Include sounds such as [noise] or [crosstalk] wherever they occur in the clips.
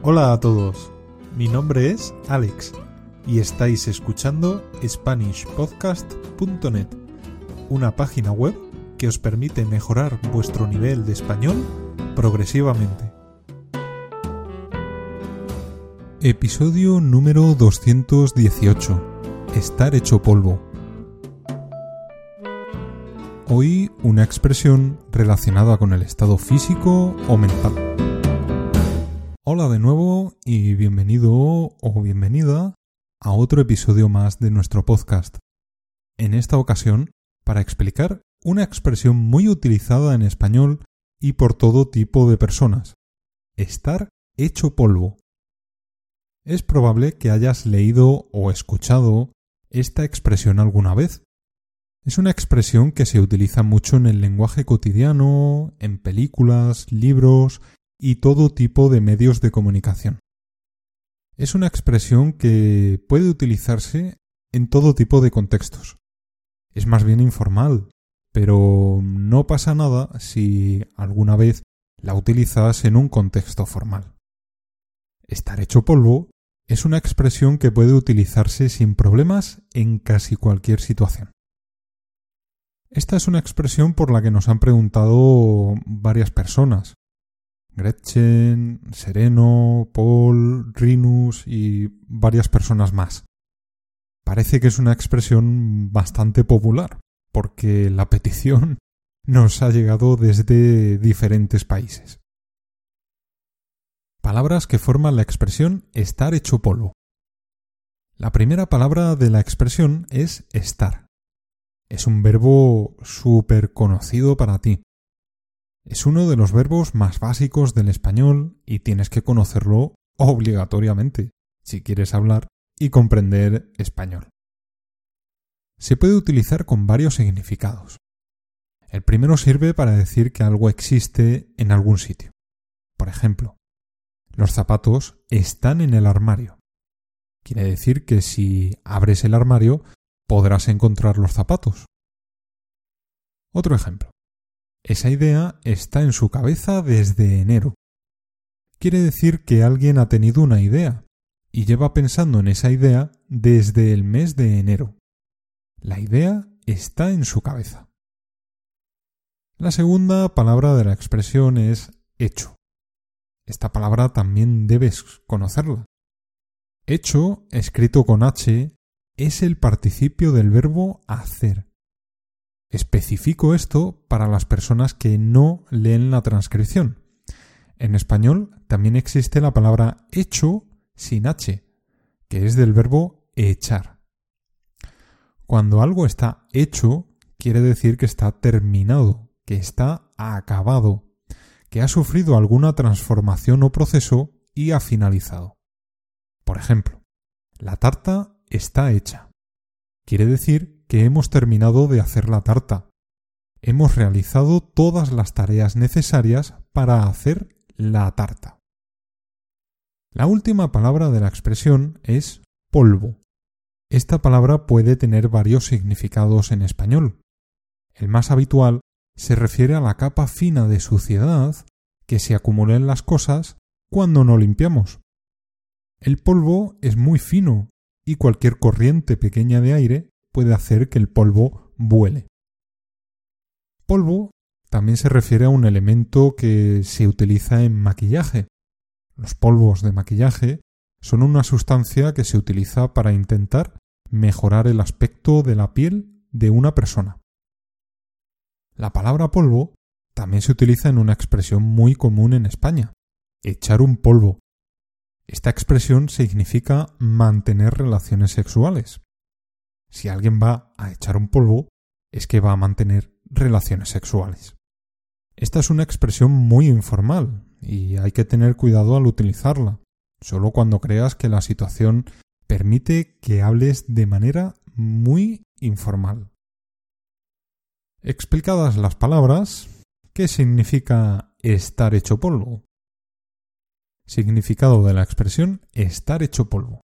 Hola a todos, mi nombre es Alex y estáis escuchando SpanishPodcast.net, una página web que os permite mejorar vuestro nivel de español progresivamente. Episodio número 218. Estar hecho polvo. Hoy una expresión relacionada con el estado físico o mental. Hola de nuevo y bienvenido o bienvenida a otro episodio más de nuestro podcast. En esta ocasión, para explicar una expresión muy utilizada en español y por todo tipo de personas. Estar hecho polvo. Es probable que hayas leído o escuchado esta expresión alguna vez. Es una expresión que se utiliza mucho en el lenguaje cotidiano, en películas, libros y todo tipo de medios de comunicación. Es una expresión que puede utilizarse en todo tipo de contextos. Es más bien informal, pero no pasa nada si alguna vez la utilizas en un contexto formal. Estar hecho polvo es una expresión que puede utilizarse sin problemas en casi cualquier situación. Esta es una expresión por la que nos han preguntado varias personas, Gretchen, Sereno, Paul, Rinus y varias personas más. Parece que es una expresión bastante popular, porque la petición [laughs] nos ha llegado desde diferentes países. Palabras que forman la expresión estar hecho polvo. La primera palabra de la expresión es estar. Es un verbo súper conocido para ti. Es uno de los verbos más básicos del español y tienes que conocerlo obligatoriamente si quieres hablar y comprender español. Se puede utilizar con varios significados. El primero sirve para decir que algo existe en algún sitio. Por ejemplo, los zapatos están en el armario. Quiere decir que si abres el armario podrás encontrar los zapatos. Otro ejemplo. Esa idea está en su cabeza desde enero. Quiere decir que alguien ha tenido una idea y lleva pensando en esa idea desde el mes de enero. La idea está en su cabeza. La segunda palabra de la expresión es hecho. Esta palabra también debes conocerla. Hecho, escrito con H, es el participio del verbo hacer. Especifico esto para las personas que no leen la transcripción. En español también existe la palabra hecho sin H, que es del verbo echar. Cuando algo está hecho, quiere decir que está terminado, que está acabado, que ha sufrido alguna transformación o proceso y ha finalizado. Por ejemplo, la tarta está hecha. Quiere decir que hemos terminado de hacer la tarta. Hemos realizado todas las tareas necesarias para hacer la tarta. La última palabra de la expresión es polvo. Esta palabra puede tener varios significados en español. El más habitual se refiere a la capa fina de suciedad que se acumula en las cosas cuando no limpiamos. El polvo es muy fino y cualquier corriente pequeña de aire puede hacer que el polvo vuele. Polvo también se refiere a un elemento que se utiliza en maquillaje. Los polvos de maquillaje son una sustancia que se utiliza para intentar mejorar el aspecto de la piel de una persona. La palabra polvo también se utiliza en una expresión muy común en España, echar un polvo. Esta expresión significa mantener relaciones sexuales. Si alguien va a echar un polvo, es que va a mantener relaciones sexuales. Esta es una expresión muy informal y hay que tener cuidado al utilizarla, solo cuando creas que la situación permite que hables de manera muy informal. Explicadas las palabras, ¿qué significa estar hecho polvo? Significado de la expresión estar hecho polvo.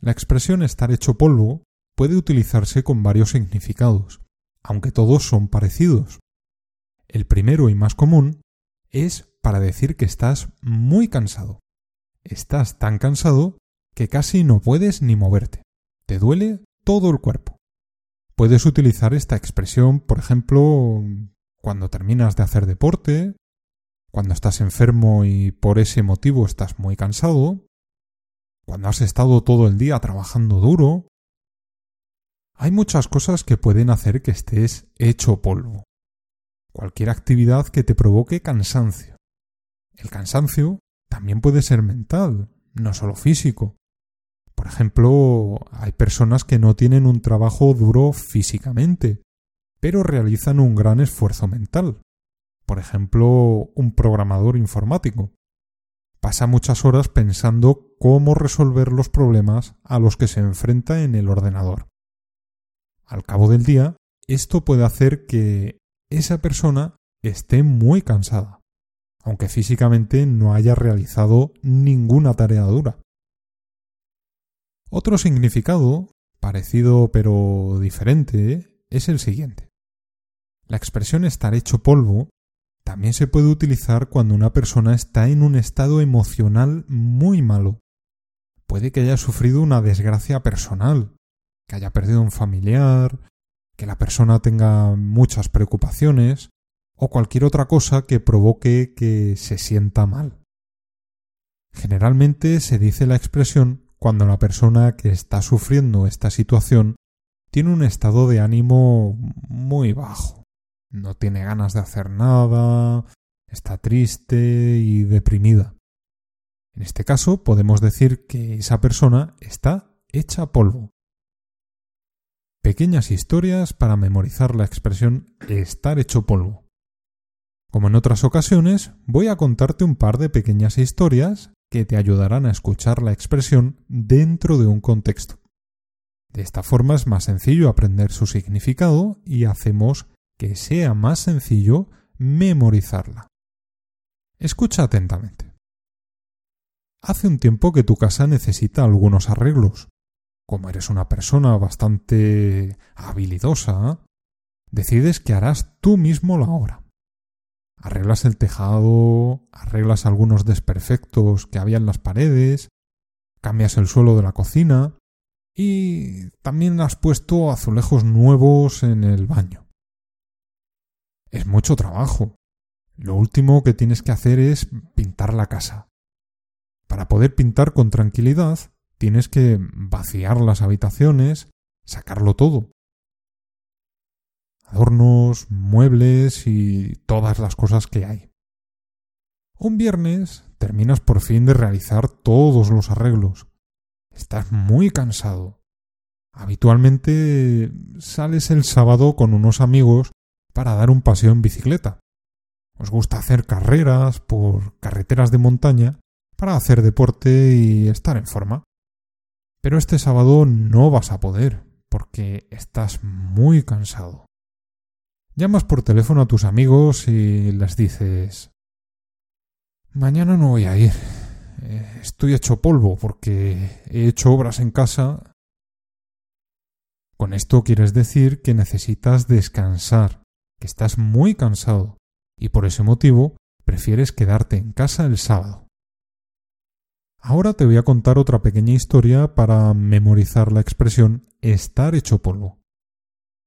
La expresión estar hecho polvo puede utilizarse con varios significados, aunque todos son parecidos. El primero y más común es para decir que estás muy cansado. estás tan cansado que casi no puedes ni moverte. Te duele todo el cuerpo. Puedes utilizar esta expresión, por ejemplo, cuando terminas de hacer deporte, cuando estás enfermo y por ese motivo estás muy cansado, cuando has estado todo el día trabajando duro. Hay muchas cosas que pueden hacer que estés hecho polvo. Cualquier actividad que te provoque cansancio. El cansancio también puede ser mental, no solo físico. Por ejemplo, hay personas que no tienen un trabajo duro físicamente, pero realizan un gran esfuerzo mental. Por ejemplo, un programador informático. Pasa muchas horas pensando cómo resolver los problemas a los que se enfrenta en el ordenador. Al cabo del día, esto puede hacer que esa persona esté muy cansada, aunque físicamente no haya realizado ninguna tarea dura. Otro significado, parecido pero diferente, es el siguiente. La expresión estar hecho polvo también se puede utilizar cuando una persona está en un estado emocional muy malo. Puede que haya sufrido una desgracia personal, que haya perdido un familiar, que la persona tenga muchas preocupaciones o cualquier otra cosa que provoque que se sienta mal. Generalmente se dice la expresión cuando la persona que está sufriendo esta situación tiene un estado de ánimo muy bajo. No tiene ganas de hacer nada, está triste y deprimida. En este caso podemos decir que esa persona está hecha polvo. Pequeñas historias para memorizar la expresión estar hecho polvo. Como en otras ocasiones, voy a contarte un par de pequeñas historias que te ayudarán a escuchar la expresión dentro de un contexto. De esta forma es más sencillo aprender su significado y hacemos que sea más sencillo memorizarla. Escucha atentamente. Hace un tiempo que tu casa necesita algunos arreglos. Como eres una persona bastante habilidosa, decides que harás tú mismo la obra arreglas el tejado, arreglas algunos desperfectos que había en las paredes, cambias el suelo de la cocina y también has puesto azulejos nuevos en el baño. Es mucho trabajo. Lo último que tienes que hacer es pintar la casa. Para poder pintar con tranquilidad, tienes que vaciar las habitaciones, sacarlo todo adornos, muebles y todas las cosas que hay. Un viernes terminas por fin de realizar todos los arreglos. Estás muy cansado. Habitualmente sales el sábado con unos amigos para dar un paseo en bicicleta. Os gusta hacer carreras por carreteras de montaña para hacer deporte y estar en forma. Pero este sábado no vas a poder porque estás muy cansado. Llamas por teléfono a tus amigos y les dices Mañana no voy a ir. Eh, estoy hecho polvo porque he hecho obras en casa. Con esto quieres decir que necesitas descansar, que estás muy cansado y por ese motivo prefieres quedarte en casa el sábado. Ahora te voy a contar otra pequeña historia para memorizar la expresión estar hecho polvo.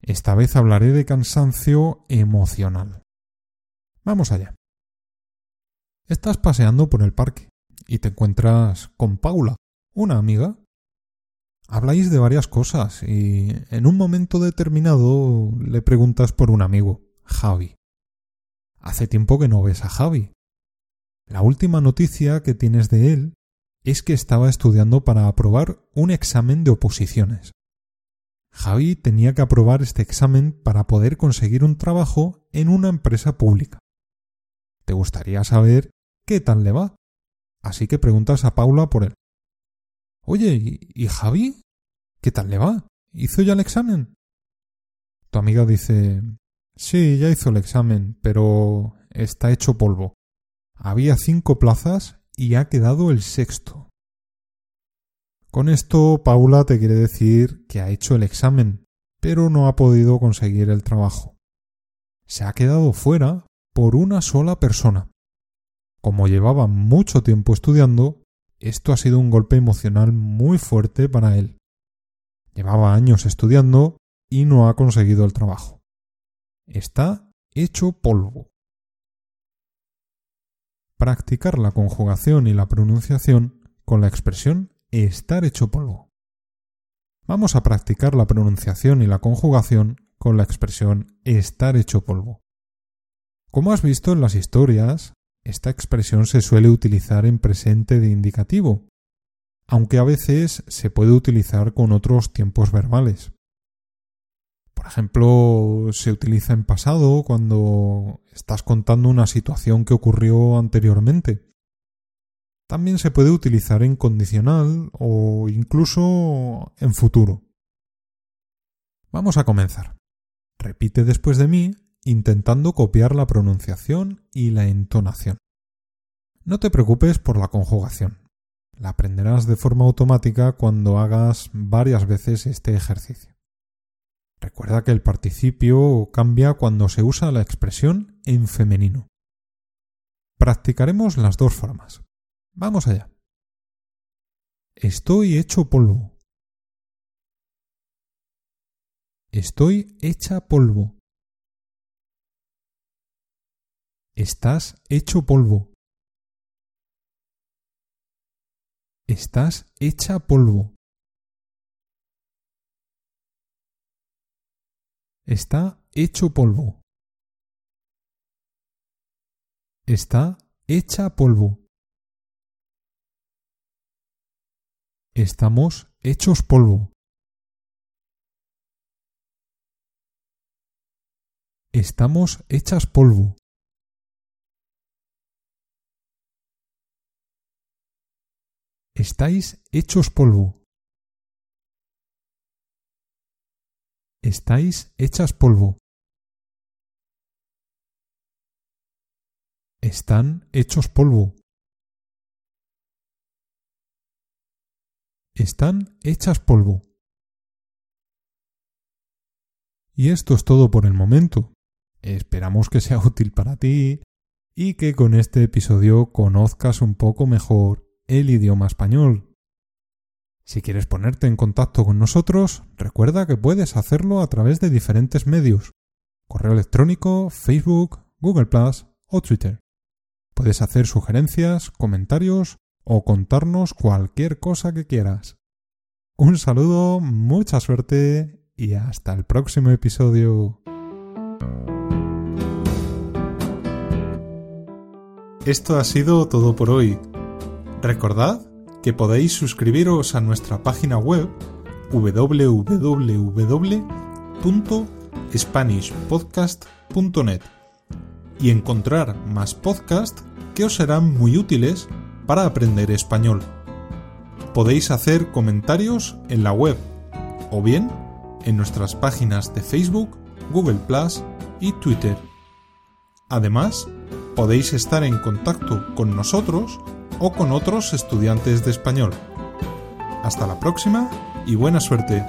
Esta vez hablaré de cansancio emocional. Vamos allá. Estás paseando por el parque y te encuentras con Paula, una amiga. Habláis de varias cosas y en un momento determinado le preguntas por un amigo, Javi. Hace tiempo que no ves a Javi. La última noticia que tienes de él es que estaba estudiando para aprobar un examen de oposiciones. Javi tenía que aprobar este examen para poder conseguir un trabajo en una empresa pública. ¿Te gustaría saber qué tal le va? Así que preguntas a Paula por él. Oye, ¿y Javi? ¿Qué tal le va? ¿Hizo ya el examen? Tu amiga dice Sí, ya hizo el examen, pero está hecho polvo. Había cinco plazas y ha quedado el sexto. Con esto, Paula te quiere decir que ha hecho el examen, pero no ha podido conseguir el trabajo. Se ha quedado fuera por una sola persona. Como llevaba mucho tiempo estudiando, esto ha sido un golpe emocional muy fuerte para él. Llevaba años estudiando y no ha conseguido el trabajo. Está hecho polvo. Practicar la conjugación y la pronunciación con la expresión estar hecho polvo. Vamos a practicar la pronunciación y la conjugación con la expresión estar hecho polvo. Como has visto en las historias, esta expresión se suele utilizar en presente de indicativo, aunque a veces se puede utilizar con otros tiempos verbales. Por ejemplo, se utiliza en pasado cuando estás contando una situación que ocurrió anteriormente. También se puede utilizar en condicional o incluso en futuro. Vamos a comenzar. Repite después de mí intentando copiar la pronunciación y la entonación. No te preocupes por la conjugación. La aprenderás de forma automática cuando hagas varias veces este ejercicio. Recuerda que el participio cambia cuando se usa la expresión en femenino. Practicaremos las dos formas. Vamos allá. Estoy hecho polvo. Estoy hecha polvo. Estás hecho polvo. Estás hecha polvo. Está hecho polvo. Está hecha polvo. Estamos hechos polvo. Estamos hechas polvo. Estáis hechos polvo. Estáis hechas polvo. Están hechos polvo. Están hechas polvo. Y esto es todo por el momento. Esperamos que sea [laughs] útil para ti y que con este episodio conozcas un poco mejor el idioma español. Si quieres ponerte en contacto con nosotros, recuerda que puedes hacerlo a través de diferentes medios. Correo electrónico, Facebook, Google o Twitter. Puedes hacer sugerencias, comentarios o contarnos cualquier cosa que quieras. Un saludo, mucha suerte y hasta el próximo episodio. Esto ha sido todo por hoy. Recordad que podéis suscribiros a nuestra página web www.spanishpodcast.net y encontrar más podcasts que os serán muy útiles para aprender español. Podéis hacer comentarios en la web o bien en nuestras páginas de Facebook, Google Plus y Twitter. Además, podéis estar en contacto con nosotros o con otros estudiantes de español. Hasta la próxima y buena suerte.